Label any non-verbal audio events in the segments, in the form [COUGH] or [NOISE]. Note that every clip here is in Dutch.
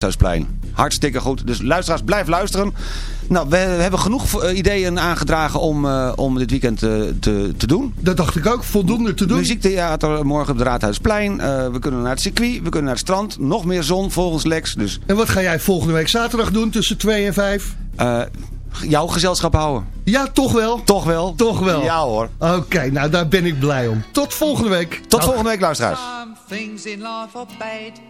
Thuisplein. Hartstikke goed. Dus luisteraars, blijf luisteren. Nou, we hebben genoeg eh, ideeën aangedragen om, uh, om dit weekend uh, te, te doen. Dat dacht ik ook. Voldoende te doen. Muziektheater morgen op de Raadhuisplein. we kunnen naar het circuit. We kunnen naar het strand. Nog meer zon volgens Lex. Dus... En wat ga jij volgende week zaterdag doen tussen 2 en 5? jouw gezelschap houden. Ja, toch wel? Toch wel? Toch wel. Ja hoor. Oké, nou daar ben ik blij om. Tot volgende week. Tot volgende week luisteraars. Some things in life are bad.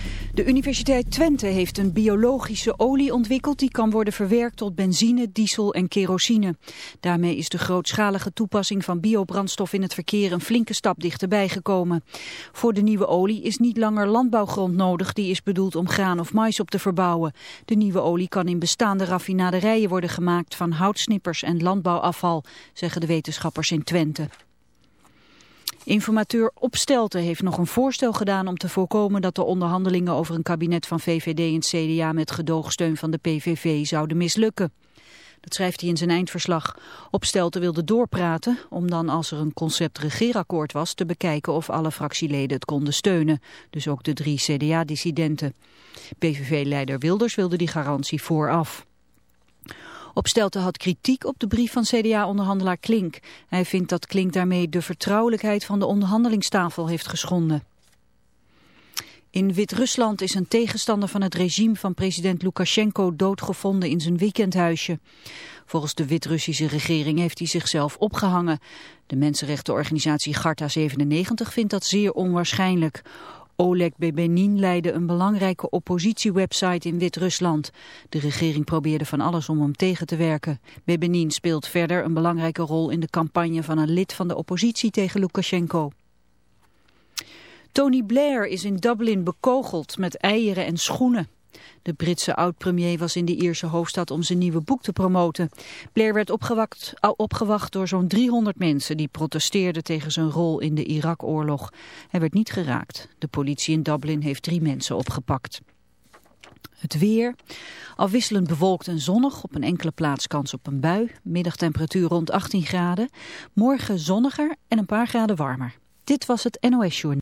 De Universiteit Twente heeft een biologische olie ontwikkeld die kan worden verwerkt tot benzine, diesel en kerosine. Daarmee is de grootschalige toepassing van biobrandstof in het verkeer een flinke stap dichterbij gekomen. Voor de nieuwe olie is niet langer landbouwgrond nodig, die is bedoeld om graan of mais op te verbouwen. De nieuwe olie kan in bestaande raffinaderijen worden gemaakt van houtsnippers en landbouwafval, zeggen de wetenschappers in Twente. Informateur Opstelten heeft nog een voorstel gedaan om te voorkomen dat de onderhandelingen over een kabinet van VVD en CDA met gedoogsteun van de PVV zouden mislukken. Dat schrijft hij in zijn eindverslag. Opstelten wilde doorpraten om dan als er een concept regeerakkoord was te bekijken of alle fractieleden het konden steunen. Dus ook de drie CDA-dissidenten. PVV-leider Wilders wilde die garantie vooraf. Opstelten had kritiek op de brief van CDA-onderhandelaar Klink. Hij vindt dat Klink daarmee de vertrouwelijkheid van de onderhandelingstafel heeft geschonden. In Wit-Rusland is een tegenstander van het regime van president Lukashenko doodgevonden in zijn weekendhuisje. Volgens de Wit-Russische regering heeft hij zichzelf opgehangen. De mensenrechtenorganisatie Garta 97 vindt dat zeer onwaarschijnlijk. Oleg Bebenin leidde een belangrijke oppositiewebsite in Wit-Rusland. De regering probeerde van alles om hem tegen te werken. Bebenin speelt verder een belangrijke rol in de campagne van een lid van de oppositie tegen Lukashenko. Tony Blair is in Dublin bekogeld met eieren en schoenen. De Britse oud-premier was in de Ierse hoofdstad om zijn nieuwe boek te promoten. Blair werd opgewacht, opgewacht door zo'n 300 mensen die protesteerden tegen zijn rol in de Irak-oorlog. Hij werd niet geraakt. De politie in Dublin heeft drie mensen opgepakt. Het weer. Afwisselend bewolkt en zonnig. Op een enkele plaats kans op een bui. Middagtemperatuur rond 18 graden. Morgen zonniger en een paar graden warmer. Dit was het NOS Journal.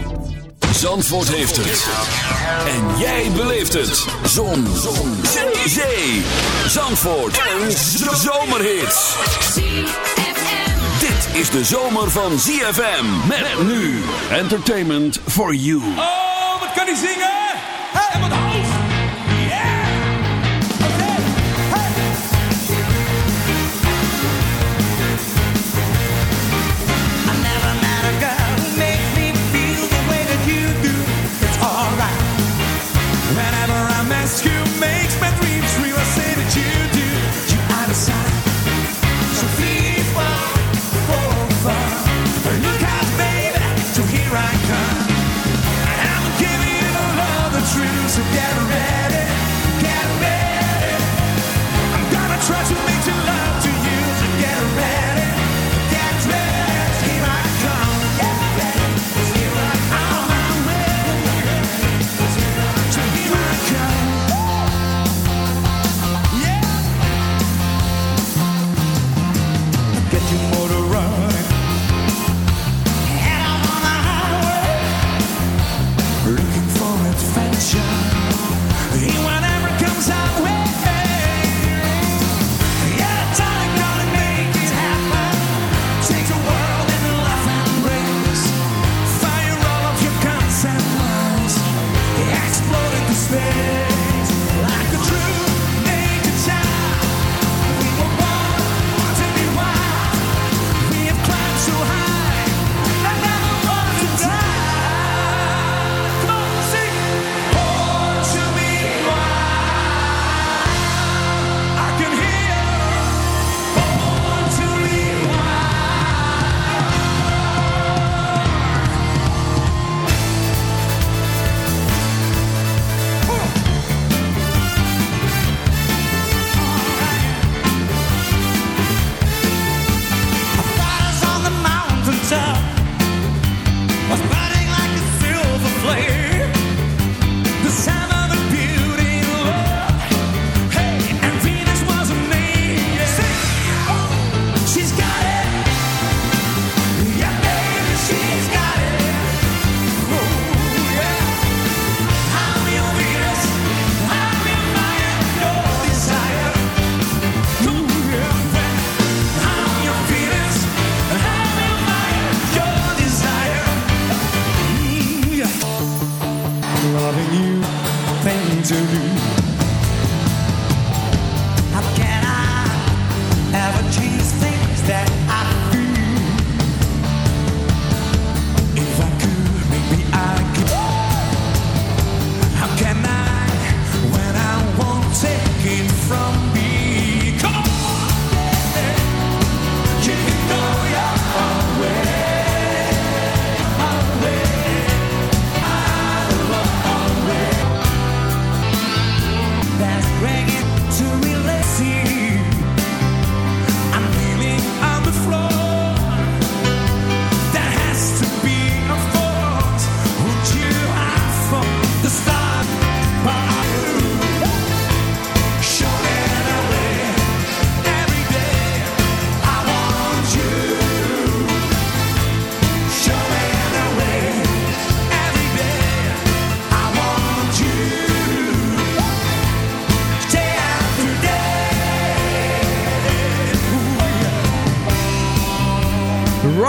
Zandvoort heeft het. En jij beleeft het. Zon. Zon. Zee. Zandvoort. Een zomerhit. Dit is de zomer van ZFM. Met nu. Entertainment for you. Oh, wat kan hij zingen?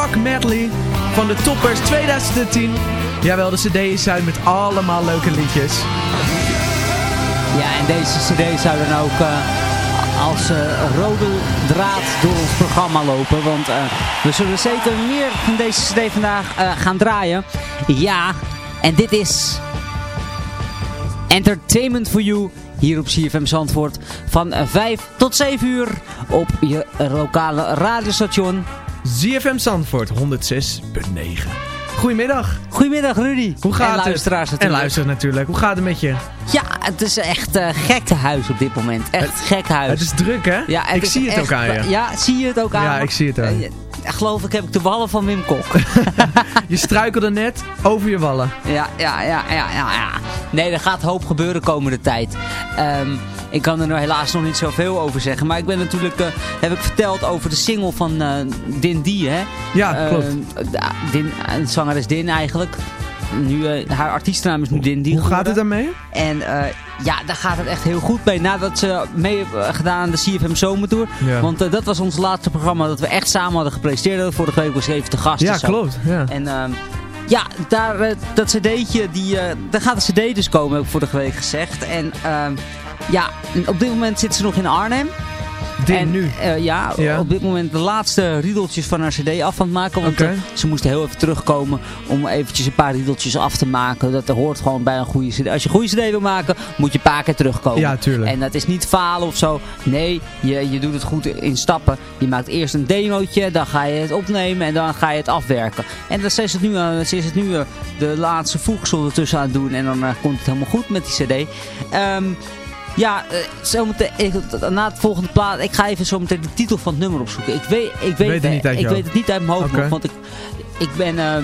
Rock Medley van de Toppers 2010. Jawel, de cd is uit met allemaal leuke liedjes. Ja, en deze cd zou dan ook eh, als eh, rode draad door ons programma lopen. Want eh, we zullen zeker meer van deze cd vandaag gaan draaien. Ja, en dit is Entertainment for You hier op CFM Zandvoort. Van eh, 5 tot 7 uur op je lokale radiostation. ZFM Zandvoort 106.9. goedemiddag. Goedemiddag Rudy. Hoe gaat en het? luisteraars En natuurlijk. luisteraars natuurlijk. Hoe gaat het met je? Ja, het is echt eh gekke huis op dit moment. Echt gek huis. Het is druk, hè? ja, ik zie het echt- ook aan je. Ja, zie je het ook aan Ja, ik zie het aan. Eh, geloof ik heb ik de wallen van Wim Kok. [LAUGHS] Je struikelde net over je wallen. Ja, ja, ja, ja, ja, ja. Nee, er gaat hoop gebeuren komende tijd. Ehm, ik kan er nou helaas nog niet zoveel over zeggen. Maar ik ben natuurlijk, eh, heb ik verteld over de single van eh, Din D, hè? Ja, Eh, klopt. ja, Din, de zanger is Din eigenlijk. Nu, haar artiestennaam is nu Din D Hoe gaat het daarmee? En ja, daar gaat het echt heel goed mee. Nadat ze mee hebben gedaan aan de CFM Zomertour. Ja. Want dat was ons laatste programma dat we echt samen hadden gepresenteerd. Vorige week was even te gast. Ja, klopt. Ja. En ehm, ja, daar, dat cd'tje, die, daar gaat een cd dus komen, heb ik vorige week gezegd. En ehm, ja, op dit moment zit ze nog in Arnhem. Din en, nu. eh, ja, Ja. op dit moment de laatste riedeltjes van haar cd af aan het maken. Want eh, ze moesten heel even terugkomen om eventjes een paar riedeltjes af te maken. Dat hoort gewoon bij een goede cd. Als je een goede cd wil maken, moet je een paar keer terugkomen. Ja, tuurlijk. En dat is niet falen of zo. Nee, je, je doet het goed in stappen. Je maakt eerst een demootje, dan ga je het opnemen en dan ga je het afwerken. En dan is het nu, eh, ze is het nu de laatste voegsel ertussen aan het doen. En dan komt het helemaal goed met die cd. Ehm, ja, eh, zometeen, ik, na het volgende plaat, ik ga even zo meteen de titel van het nummer opzoeken. Ik weet, ik weet, Weet het niet uit ik weet het niet uit mijn hoofd nog, want ik, ik ben eh,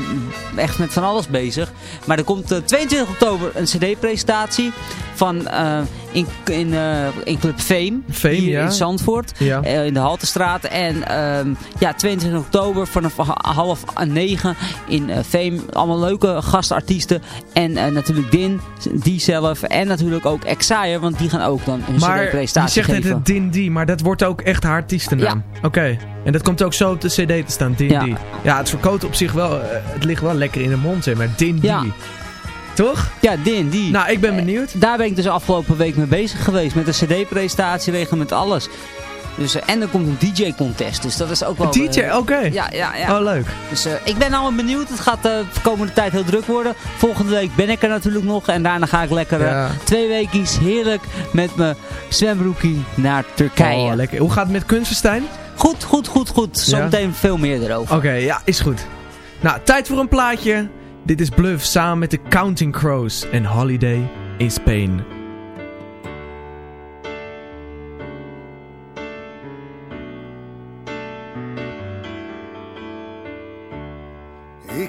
echt met van alles bezig. Maar er komt eh, 22 oktober een cd-presentatie van eh, in, in, eh, in Club Fame, Fame, hier ja. in Zandvoort, Ja. eh, in de Haltestraat. En ehm, ja, 22 oktober vanaf ha- half negen in eh, Fame. Allemaal leuke gastartiesten. En eh, natuurlijk Din, die zelf. En natuurlijk ook Exire, want die gaan ook dan een Maar je cd-presentatie zegt net geven. het Din D, maar dat wordt ook echt haar artiestennaam. Oké. En dat komt ook zo op de cd te staan, Din Ja. Ja, het verkoopt op zich wel, eh, het ligt wel lekker in de mond, zeg maar. Din D. Ja. Toch? Ja, Din, die. Nou, ik ben benieuwd. Daar ben ik dus afgelopen week mee bezig geweest. Met een cd-presentatie, regelen met alles. Dus, eh, en er komt een DJ-contest. Dus dat is ook wel... Een DJ, eh, oké. Ja, ja, ja. Oh, leuk. Dus eh, ik ben allemaal benieuwd. Het gaat de komende tijd heel druk worden. Volgende week ben ik er natuurlijk nog. En daarna ga ik lekker Ja. twee weekjes heerlijk met mijn zwembroekie naar Turkije. Oh, lekker. Hoe gaat het met Kunstenstein? Goed, goed, goed, goed. Zometeen veel meer erover. Oké, ja, is goed. Nou, tijd voor een plaatje. Dit is Bluff samen met de Counting Crows en Holiday in Spain.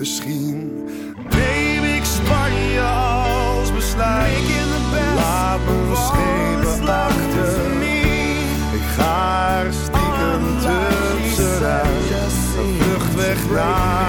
misschien. baby, ik Spanje als besluit. Laat me schepen achter. Ik ga er stiekem tussenuit. Een vlucht weg naar.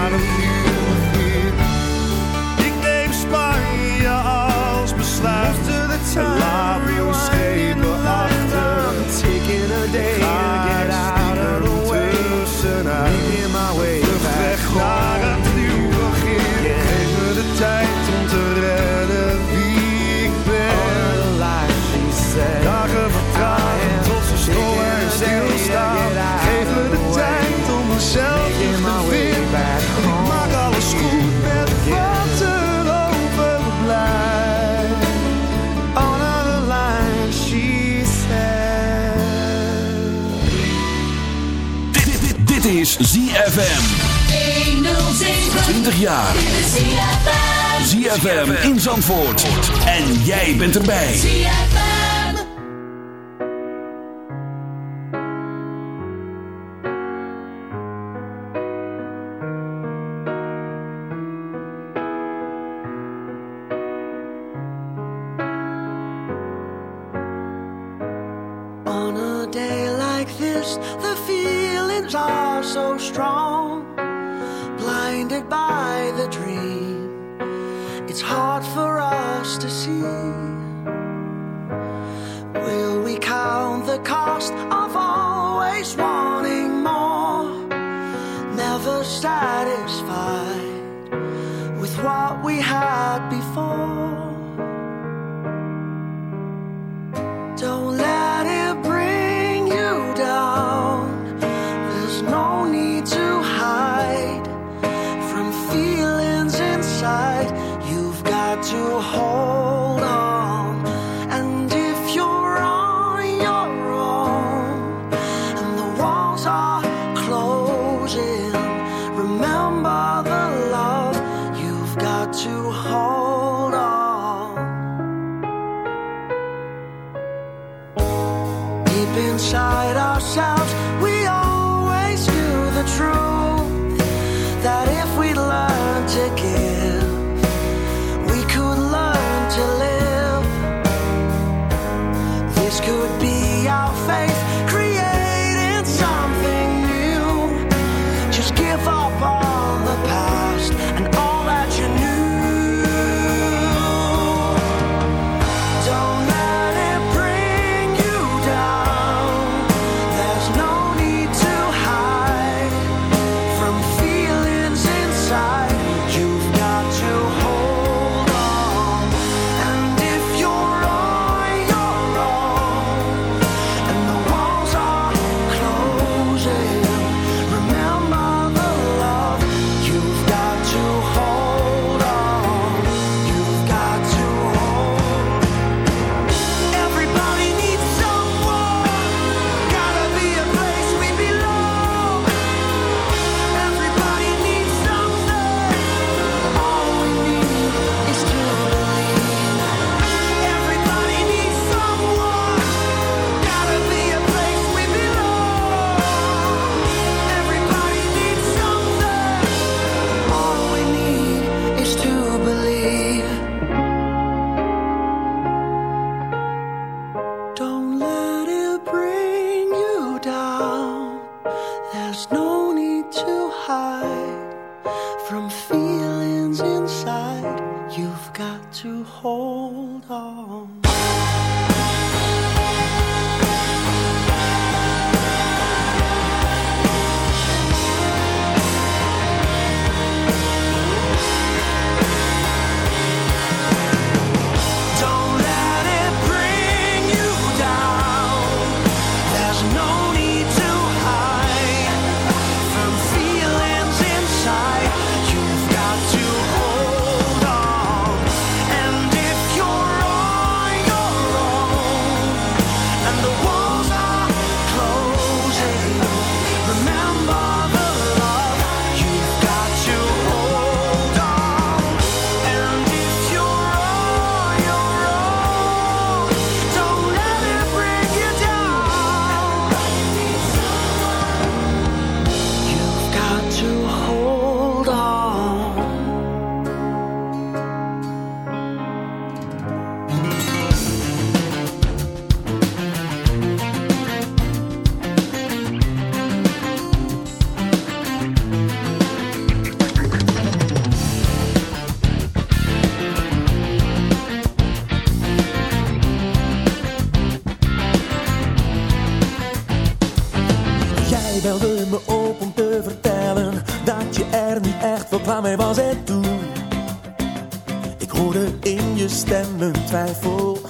20 jaar. ZFM in Zandvoort. En jij bent erbij. ZFM. On a day like this, the feelings are so strong. blinded by the dream. It's hard for us to see. Will we count the cost of always wanting more? Never satisfied with what we had before. In je stem een twijfel.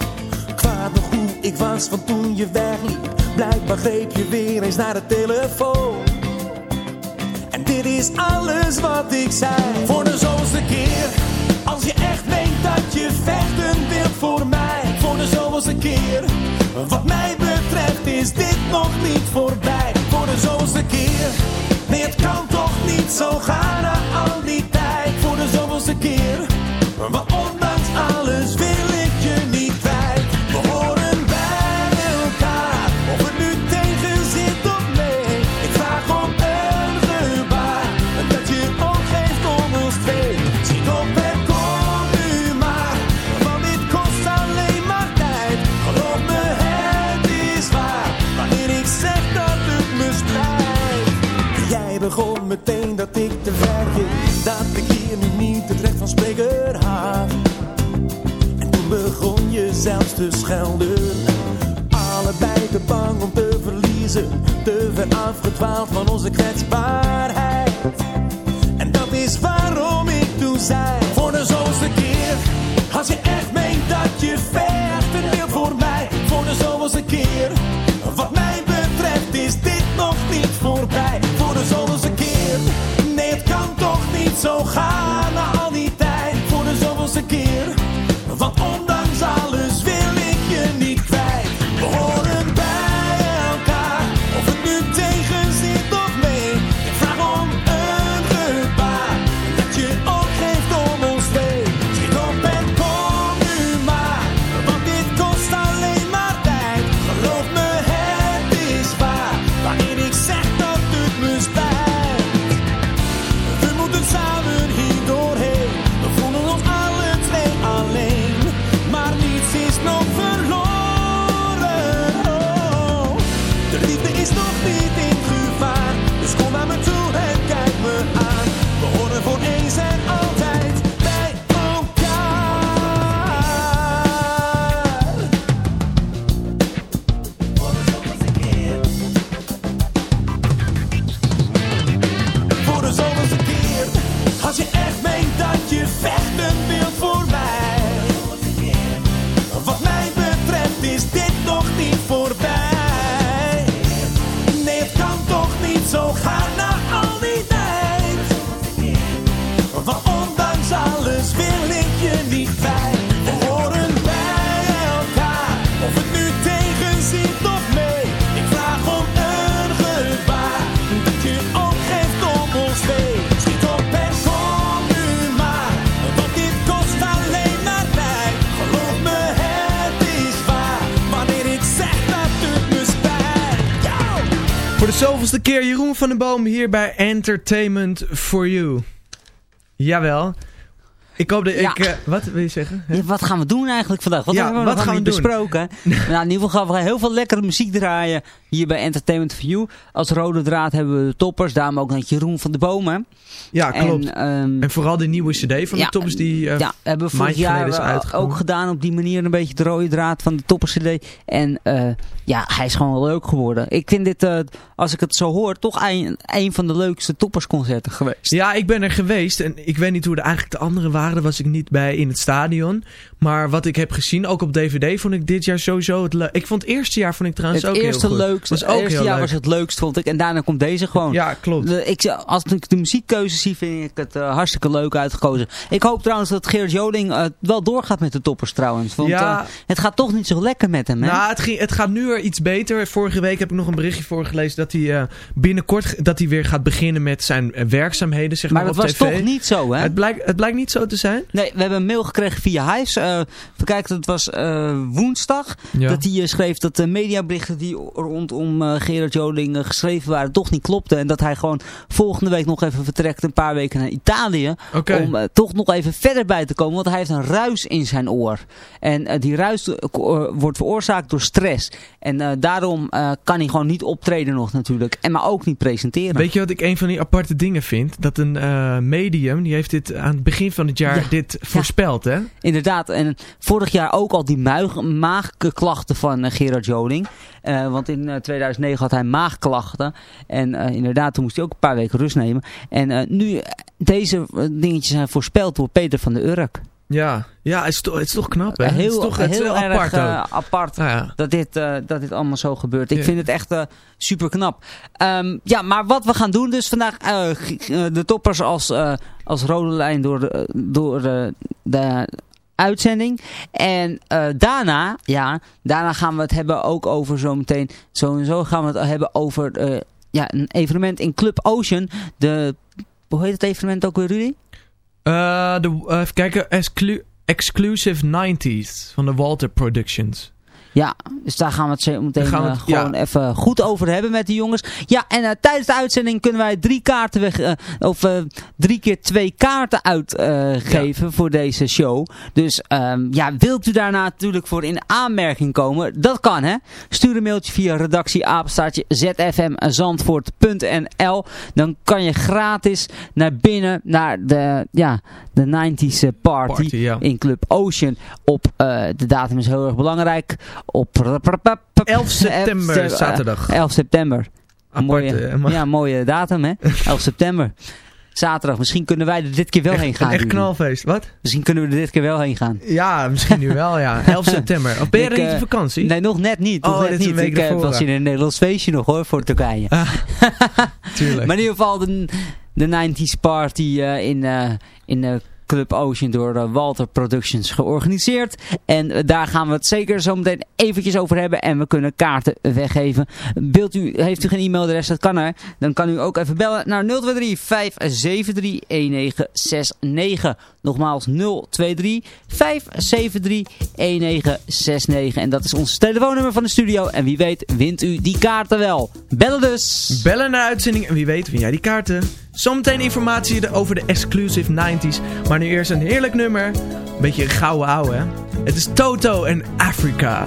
Kwaad nog hoe ik was van toen je wegliep. Blijkbaar greep je weer eens naar de telefoon. En dit is alles wat ik zei. Voor de zoveelste keer. Als je echt meent dat je vechten wilt voor mij. Voor de zoveelste keer. Wat mij betreft is dit nog niet voorbij. Voor de zoveelste keer. Nee, het kan toch niet zo gaan na al die tijd. Voor de zoveelste keer. Ondanks alles wil ik te schelden. Allebei te bang om te verliezen. Te ver afgedwaald van onze kwetsbaarheid. En dat is waarom ik toen zei. Voor de zoveelste keer. Als je echt meent dat je vechten wilt voor mij. Voor de zoveelste keer. Wat mij betreft is dit nog niet voorbij. Voor de zoveelste keer. Nee, het kan toch niet zo gaan Boom hier bij Entertainment for You. Jawel. Ik hoop dat Ja. ik... eh, wat wil je zeggen? Ja, wat gaan we doen eigenlijk vandaag? Wat Ja, hebben we wat gaan we besproken? [LAUGHS] nou, in ieder geval gaan we heel veel lekkere muziek draaien hier bij Entertainment for You. Als rode draad hebben we de toppers, daarom ook nog Jeroen van de Bomen. Ja, klopt. En, ehm, En vooral de nieuwe cd van ja, de toppers die eh ja, hebben we vorig jaar eh, ook gedaan op die manier een beetje de rode draad van de toppers CD. En eh, ja, hij is gewoon wel leuk geworden. Ik vind dit, als ik het zo hoor, toch een, een van de leukste toppersconcerten geweest. Ja, ik ben er geweest en ik weet niet hoe de, eigenlijk de andere waren. Daar was ik niet bij in het stadion. Maar wat ik heb gezien, ook op DVD, vond ik dit jaar sowieso het leuk. Ik vond het eerste jaar vond ik trouwens Het ook eerste heel goed. Leukste, was ook het eerste jaar leuk. was het leukst, vond ik. En daarna komt deze gewoon. Ja, klopt. Ik, als ik de muziekkeuze zie, vind ik het eh, hartstikke leuk uitgekozen. Ik hoop trouwens dat Geert Joling eh, wel doorgaat met de toppers trouwens. Want Ja. eh, het gaat toch niet zo lekker met hem, hè? Nou, het, ging, het gaat nu weer iets beter. Vorige week heb ik nog een berichtje voorgelezen dat hij binnenkort dat hij weer gaat beginnen met zijn werkzaamheden, zeg maar, maar dat was tv. toch niet zo, hè? Het blijkt, het blijkt niet zo te zijn. Nee, we hebben een mail gekregen via. Eh we kijken, het was woensdag. Ja. Dat hij schreef dat de mediaberichten die rondom eh, Gerard Joling eh, geschreven waren toch niet klopten. En dat hij gewoon volgende week nog even vertrekt, een paar weken naar Italië. Om eh, toch nog even verder bij te komen. Want hij heeft een ruis in zijn oor. En die ruis wordt veroorzaakt door stress. En daarom kan hij gewoon niet optreden nog natuurlijk. En maar ook niet presenteren. Weet je wat ik een van die aparte dingen vind? Dat een medium, die heeft dit aan het begin van het jaar Ja. dit voorspeld, hè? Inderdaad, en vorig jaar ook al die maagklachten van Gerard Joling. Eh, want in eh, 2009 had hij maagklachten. En eh, inderdaad, toen moest hij ook een paar weken rust nemen. En eh, nu, eh, deze eh, dingetjes zijn voorspeld door Peter van der Urk. Ja, ja het, is toch, het is toch knap, hè? het is Heel, toch het is heel heel erg apart eh, apart ja. dat, dit, eh, dat dit allemaal zo gebeurt. Ik Ja. vind het echt eh, super knap. ja, maar wat we gaan doen dus vandaag, eh, eh, de toppers als, eh, als rode lijn door de, door de, de uitzending. En eh, daarna, ja, daarna gaan we het hebben ook over zometeen, sowieso gaan we het hebben over eh, ja, een evenement in Club Ocean. De, hoe heet het evenement ook weer, Rudy? Eh, de, even kijken, Exclu- Exclusive 90s van de Walter Productions. Ja, dus daar gaan we het zo meteen we eh, het- gewoon ja. even goed over hebben met de jongens. Ja, en eh, tijdens de uitzending kunnen wij drie kaarten weg, eh, of drie keer twee kaarten uitgeven voor deze show. Dus ehm, ja, wilt u daar natuurlijk voor in aanmerking komen? Dat kan hè. Stuur een mailtje via redactieapenstaartje zfmzandvoort.nl Dan kan je gratis naar binnen naar de, ja, de 90s party, Party, ja. in Club Ocean. Op, de datum is heel erg belangrijk. Op 11 september, zaterdag. 11 september. Apart, mooie, eh, maar- ja, mooie datum hè. 11 september. Zaterdag. Misschien kunnen wij er dit keer wel heen gaan. Echt knalfeest, wat? Misschien kunnen we er dit keer wel heen gaan. Ja, misschien nu wel, ja. [LAUGHS] 11 september. Of ben je er niet eh, op vakantie? Nee, nog net niet. Nog Oh, net niet. Ik eh, ervoor. was in een Nederlands feestje nog hoor, voor Turkije. [LAUGHS] Tuurlijk. Maar in ieder geval de, de 90s party eh, in, eh, in eh, Club Ocean door eh, Walter Productions georganiseerd. En eh, daar gaan we het zeker zo meteen eventjes over hebben. En we kunnen kaarten weggeven. Wilt u, heeft u geen e-mailadres? Dat kan er. Dan kan u ook even bellen naar 023 573 1969. Nogmaals 023 573 1969. En dat is ons telefoonnummer van de studio. En wie weet wint u die kaarten wel. Bellen dus! Bellen naar uitzending en wie weet win jij die kaarten. Zometeen informatie over de exclusive 90s. Maar eerst een heerlijk nummer. Een beetje gouden ouwe. Het is Toto en Afrika.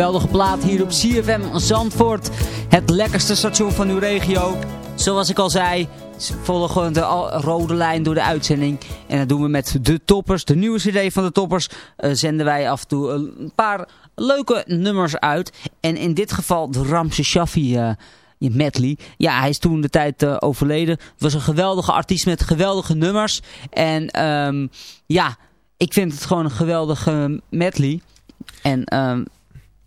Geweldige plaat hier op CFM Zandvoort. Het lekkerste station van uw regio. Zoals ik al zei, volgen gewoon de rode lijn door de uitzending. En dat doen we met de toppers. De nieuwe cd van de toppers eh, zenden wij af en toe een paar leuke nummers uit. En in dit geval de Ramse Shaffi eh, medley. Ja, hij is toen de tijd eh, overleden. Was een geweldige artiest met geweldige nummers. En ehm, ja, ik vind het gewoon een geweldige medley. En ehm,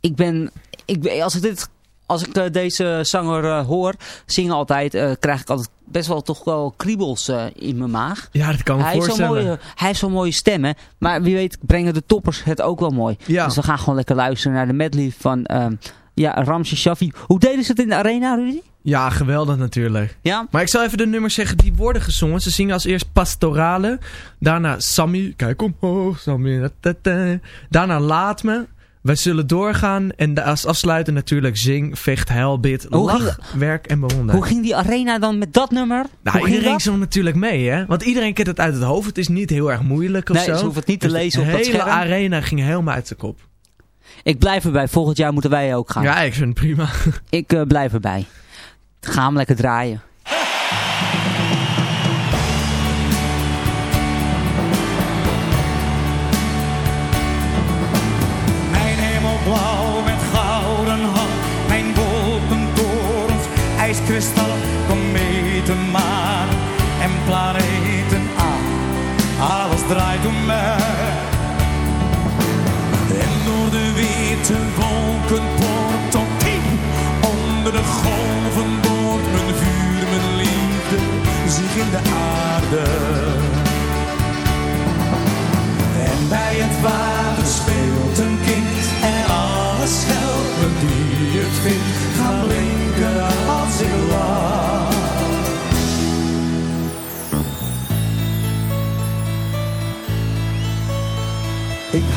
ik ben, ik, ben- als ik dit, als ik eh, deze zanger eh, hoor, zingen altijd, eh, krijg ik altijd best wel toch wel kriebels in mijn maag. Ja, dat kan me hij, heeft voorstellen. mooie, hij heeft zo'n mooie stemmen, maar wie weet brengen de toppers het ook wel mooi. Ja. Dus we gaan gewoon lekker luisteren naar de medley van ehm ja, Ramse Shaffi. Hoe deden ze het in de arena, Rudy? Ja, geweldig natuurlijk. Ja? Maar ik zal even de nummers zeggen die worden gezongen. Ze zingen als eerst Pastorale. Daarna Sammy. Kijk omhoog, Sammy. da, da, da. Daarna Laat Me. Wij zullen doorgaan. En als afsluiten natuurlijk Zing, Vecht, Heil, Bid, Hoe Lach, ging- Werk en Bewonder. Hoe ging die arena dan met dat nummer? Nou, iedereen zong natuurlijk mee, hè? Want iedereen kent het uit het hoofd. Het is niet heel erg moeilijk of Nee, zo. ze hoeven het niet te Dus lezen op dat De hele arena ging helemaal uit de kop. Ik blijf erbij. Volgend jaar moeten wij ook gaan. Ja, ik vind het prima. Ik eh, blijf erbij. Ga hem lekker draaien. IJskristallen, kometen, maan en planeten aan. Alles draait om mij. En door de witte wolken tot diep onder de golven boort mijn vuur, mijn liefde zich in de aarde. En bij het water speelt een kind en alle schelpen die het vindt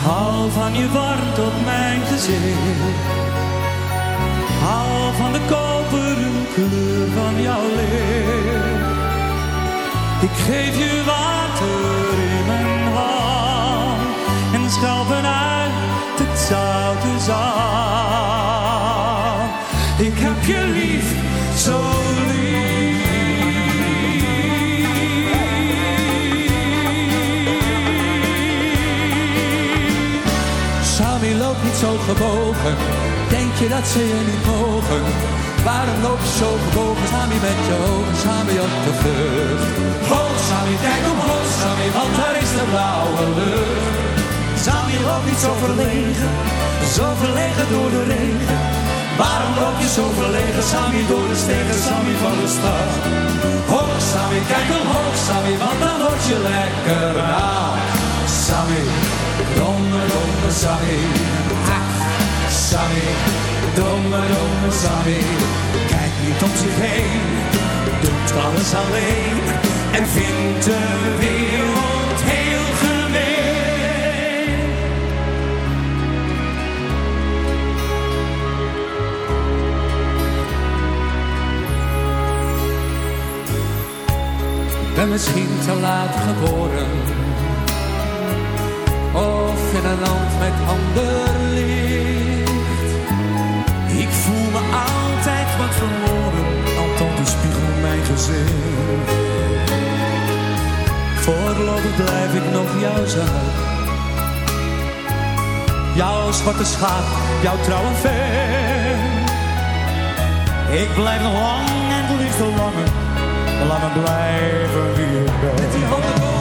hou van je warmte op mijn gezicht. Hou van de koperen kleur van jouw licht. Ik geef je water in mijn hand en schelpen uit het zoute zand. Ik heb je lief, denk je dat ze je niet mogen? Waarom loop je zo gebogen, Sami met je ogen, Sami op de vlucht? Hoog Sami, kijk omhoog Sami, want daar is de blauwe lucht. Sami loopt niet zo verlegen, zo verlegen door de regen. Waarom loop je zo verlegen, Sami, door de stegen, Sami van de stad? Hoog Sami, kijk omhoog Sami, want dan word je lekker domme, domme Sami. Kijk niet om zich heen, doet alles alleen. En vindt de wereld heel gemeen. ben misschien te laat geboren. Of in een land met ander licht. Wat verloren, althans de spiegel mijn gezicht. Voorlopig blijf ik nog jouw zaak. Jouw zwarte schaap, jouw trouwe fan. Ik blijf nog lang en het liefst al langer. Laat me blijven wie ik ben.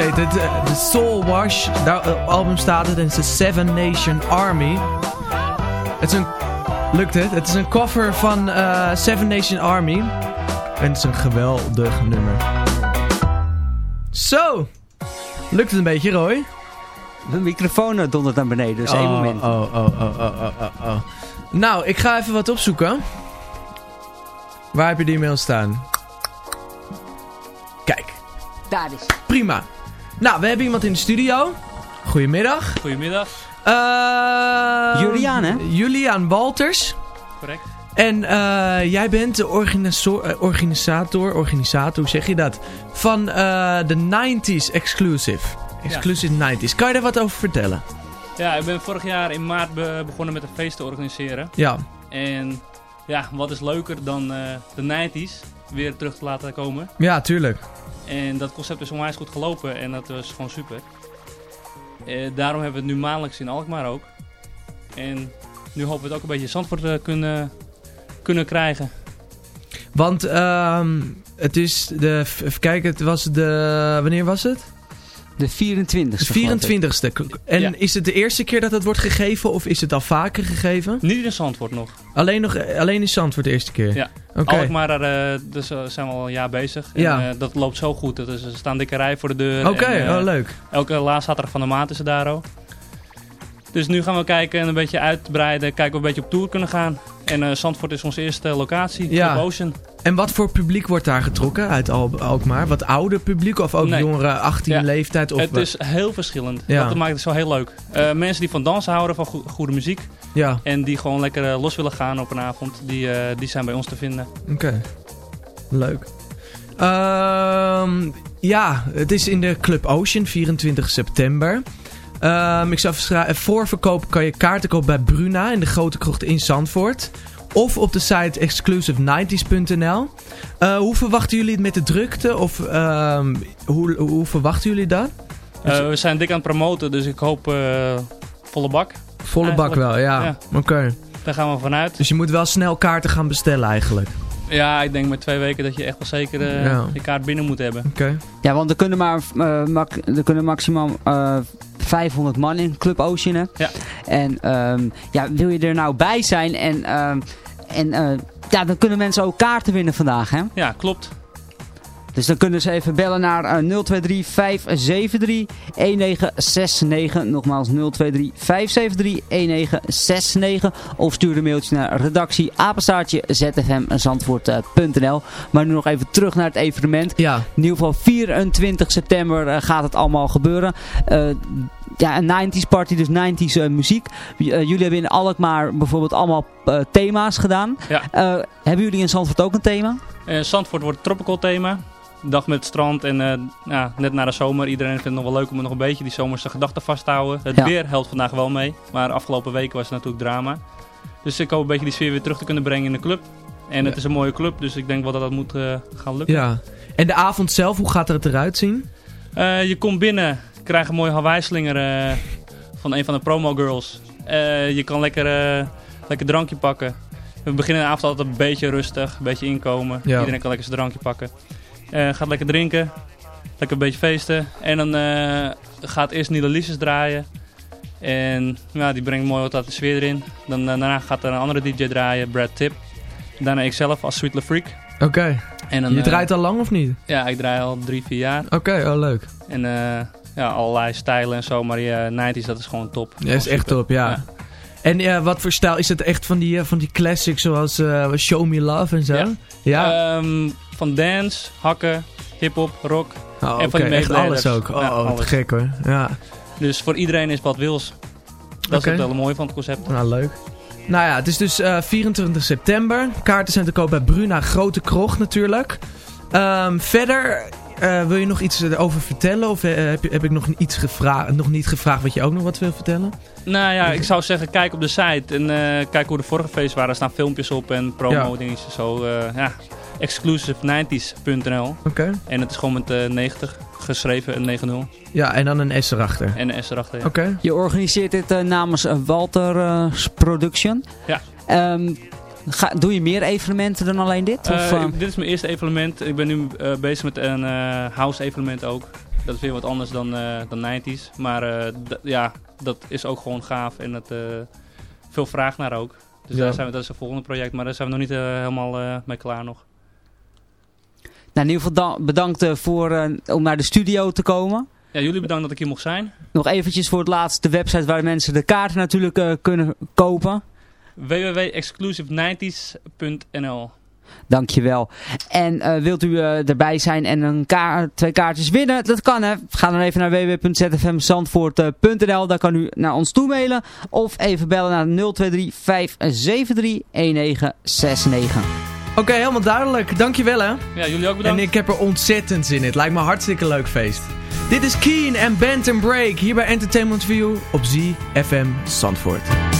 Heet het. Eh, De Soul Wash, daar op het album staat het en het is de Seven Nation Army. Het is een, lukt het? Het is een cover van eh, Seven Nation Army. En het is een geweldig nummer. Zo, lukt het een beetje Roy? Mijn microfoon eh, dondert naar beneden, dus één Oh, moment. Oh, oh, oh, oh, oh, oh, oh. Nou, ik ga even wat opzoeken. Waar heb je die mail staan? Kijk. Daar is Prima. Nou, we hebben iemand in de studio. Goedemiddag. Goedemiddag. Eh, Juliaan, hè? Juliaan Walters. Correct. En eh, jij bent de eh, organisator, organisator, hoe zeg je dat? Van eh, de 90s Exclusive. Exclusive 90s. Kan je daar wat over vertellen? Ja, ik ben vorig jaar in maart be- begonnen met een feest te organiseren. Ja. En ja, wat is leuker dan eh, de 90s weer terug te laten komen. Ja, tuurlijk. En dat concept is onwijs goed gelopen en dat was gewoon super. Eh, daarom hebben we het nu maandelijks in Alkmaar ook. En nu hopen we het ook een beetje in Zandvoort te kunnen, kunnen krijgen. Want ehm, het is de... Even kijken, het was de... Wanneer was het? De 24ste. De 24ste. En Ja. is het de eerste keer dat het wordt gegeven of is het al vaker gegeven? Niet in Zandvoort nog. Alleen, nog, alleen in Zandvoort de eerste keer? Ja, Oké. Alkmaar, eh, dus, eh, zijn we al een jaar bezig. En, Ja. eh, dat loopt zo goed. Dat is, er staan dikke rij voor de deur. Oké, En, eh, oh, leuk. Elke laatste zaterdag van de maand is het daar ook. Dus nu gaan we kijken en een beetje uitbreiden. Kijken of we een beetje op tour kunnen gaan. En eh, Zandvoort is onze eerste locatie. Ja. Club Ocean. En wat voor publiek wordt daar getrokken uit Al Alkmaar? Wat ouder publiek of ook Nee. jongeren 18 Ja. leeftijd? Of het is heel verschillend. Ja. Dat maakt het zo heel leuk. Eh, mensen die van dansen houden, van goe- goede muziek. Ja. En die gewoon lekker eh, los willen gaan op een avond. Die, die zijn bij ons te vinden. Oké. Leuk. Ehm, ja, het is in de Club Ocean, 24 september. Ehm, ik zou verschra- voorverkoop kan je kaarten kopen bij Bruna in de Grote Krocht in Zandvoort. Of op de site exclusive90s.nl. Eh, hoe verwachten jullie het met de drukte? Of ehm, hoe, hoe verwachten jullie dat? Eh, we zijn dik aan het promoten, dus ik hoop eh, volle bak. Volle bak wel, ja. Oké. Daar gaan we vanuit. Dus je moet wel snel kaarten gaan bestellen eigenlijk. Ja, ik denk met twee weken dat je echt wel zeker eh, Ja. je kaart binnen moet hebben. Oké. Ja, want er kunnen maar eh, mak- er kunnen maximaal eh 500 man in Club Ocean. hè. Ja. En ehm, ja, wil je er nou bij zijn en, ehm, en eh, ja, dan kunnen mensen ook kaarten winnen vandaag, hè? Ja, klopt. Dus dan kunnen ze even bellen naar eh, 023 573 1969. Nogmaals 023 573 1969. Of stuur een mailtje naar redactie apenstaartje zfmzandvoort.nl. Maar nu nog even terug naar het evenement. Ja. In ieder geval 24 september eh, gaat het allemaal gebeuren. Eh, ja, een 90s party, dus 90s eh, muziek. Eh, jullie hebben in Alkmaar bijvoorbeeld allemaal eh, thema's gedaan. Ja. Eh, hebben jullie in Zandvoort ook een thema? Eh, Zandvoort wordt het tropical thema. Dag met het strand en eh, ja, net na de zomer. Iedereen vindt het nog wel leuk om nog een beetje die zomerse gedachten vast te houden. Het Ja. weer helpt vandaag wel mee. Maar afgelopen weken was het natuurlijk drama. Dus ik hoop een beetje die sfeer weer terug te kunnen brengen in de club. En het is een mooie club, dus ik denk wel dat dat moet eh, gaan lukken. Ja. En de avond zelf, hoe gaat het eruit zien? Eh, je komt binnen, krijgt een mooie Hawaii-slinger van een van de promo girls. Je kan lekker, lekker drankje pakken. We beginnen de avond altijd een beetje rustig, een beetje inkomen. Iedereen kan lekker zijn drankje pakken. Eh, gaat lekker drinken, lekker een beetje feesten. En dan eh, gaat eerst Nile Lises draaien. En ja, die brengt mooi wat uit de sfeer erin. Dan, eh, daarna gaat er een andere DJ draaien, Brad Tip. Daarna ikzelf als Sweet Le Freak. Oké. En Je draait al lang of niet? Ja, ik draai al drie, vier jaar. Oké, oh leuk. En ja, allerlei stijlen en zo, maar die eh 90s, dat is gewoon top. Ja, is echt top, ja. En eh, wat voor stijl? Is het echt van die, van die classics zoals Show Me Love en zo? Ja. Ja? Ehm, van dance, hakken, hip-hop, rock. Oh, en van die echt alles ook. Oh, Ja, alles. gek hoor. Ja. Dus voor iedereen is wat wils. Dat Oké. is het hele mooie van het concept. Nou, leuk. Nou ja, het is dus eh, 24 september. Kaarten zijn te koop bij Bruna Grote Krocht natuurlijk. Ehm, verder, eh, wil je nog iets erover vertellen? Of eh, heb, heb ik nog, iets gevraagd, nog niet gevraagd wat je ook nog wat wil vertellen? Nou ja, ik zou zeggen, kijk op de site en eh, kijk hoe de vorige feesten waren. Er staan filmpjes op en promo Ja. dingetjes. Zo, eh, ja, exclusive90s.nl. Oké. En het is gewoon met eh 90 geschreven, een 9-0. Ja, en dan een S erachter. En een S erachter. ja. Oké. Je organiseert dit eh, namens eh, Walter eh, Production. Ja. Ehm, Ga, doe je meer evenementen dan alleen dit? Of, Eh, eh? ik- dit is mijn eerste evenement. Ik ben nu eh, bezig met een eh, house evenement ook. Dat is weer wat anders dan, eh dan 90s. Maar eh, ja, dat is ook gewoon gaaf en dat, eh, veel vraag naar ook. Dus Ja. daar zijn we, dat is het volgende project, maar daar zijn we nog niet eh, helemaal eh, mee klaar nog. Nou, in ieder geval dan- bedankt eh, voor, eh, om naar de studio te komen. Ja, jullie bedankt dat ik hier mocht zijn. Nog eventjes voor het laatst de website waar mensen de kaarten natuurlijk eh, kunnen kopen. www.exclusive90s.nl Dankjewel. En wilt u erbij zijn en een kaart, twee kaartjes winnen? Dat kan hè. Ga dan even naar www.zfmzandvoort.nl Daar kan u naar ons toe mailen. Of even bellen naar 023 573 1969. Oké, helemaal duidelijk. Dankjewel hè. Ja, jullie ook bedankt. En ik heb er ontzettend zin in. Het lijkt me hartstikke leuk feest. Dit is Keen en and Break hier bij Entertainment View op ZFM Zandvoort.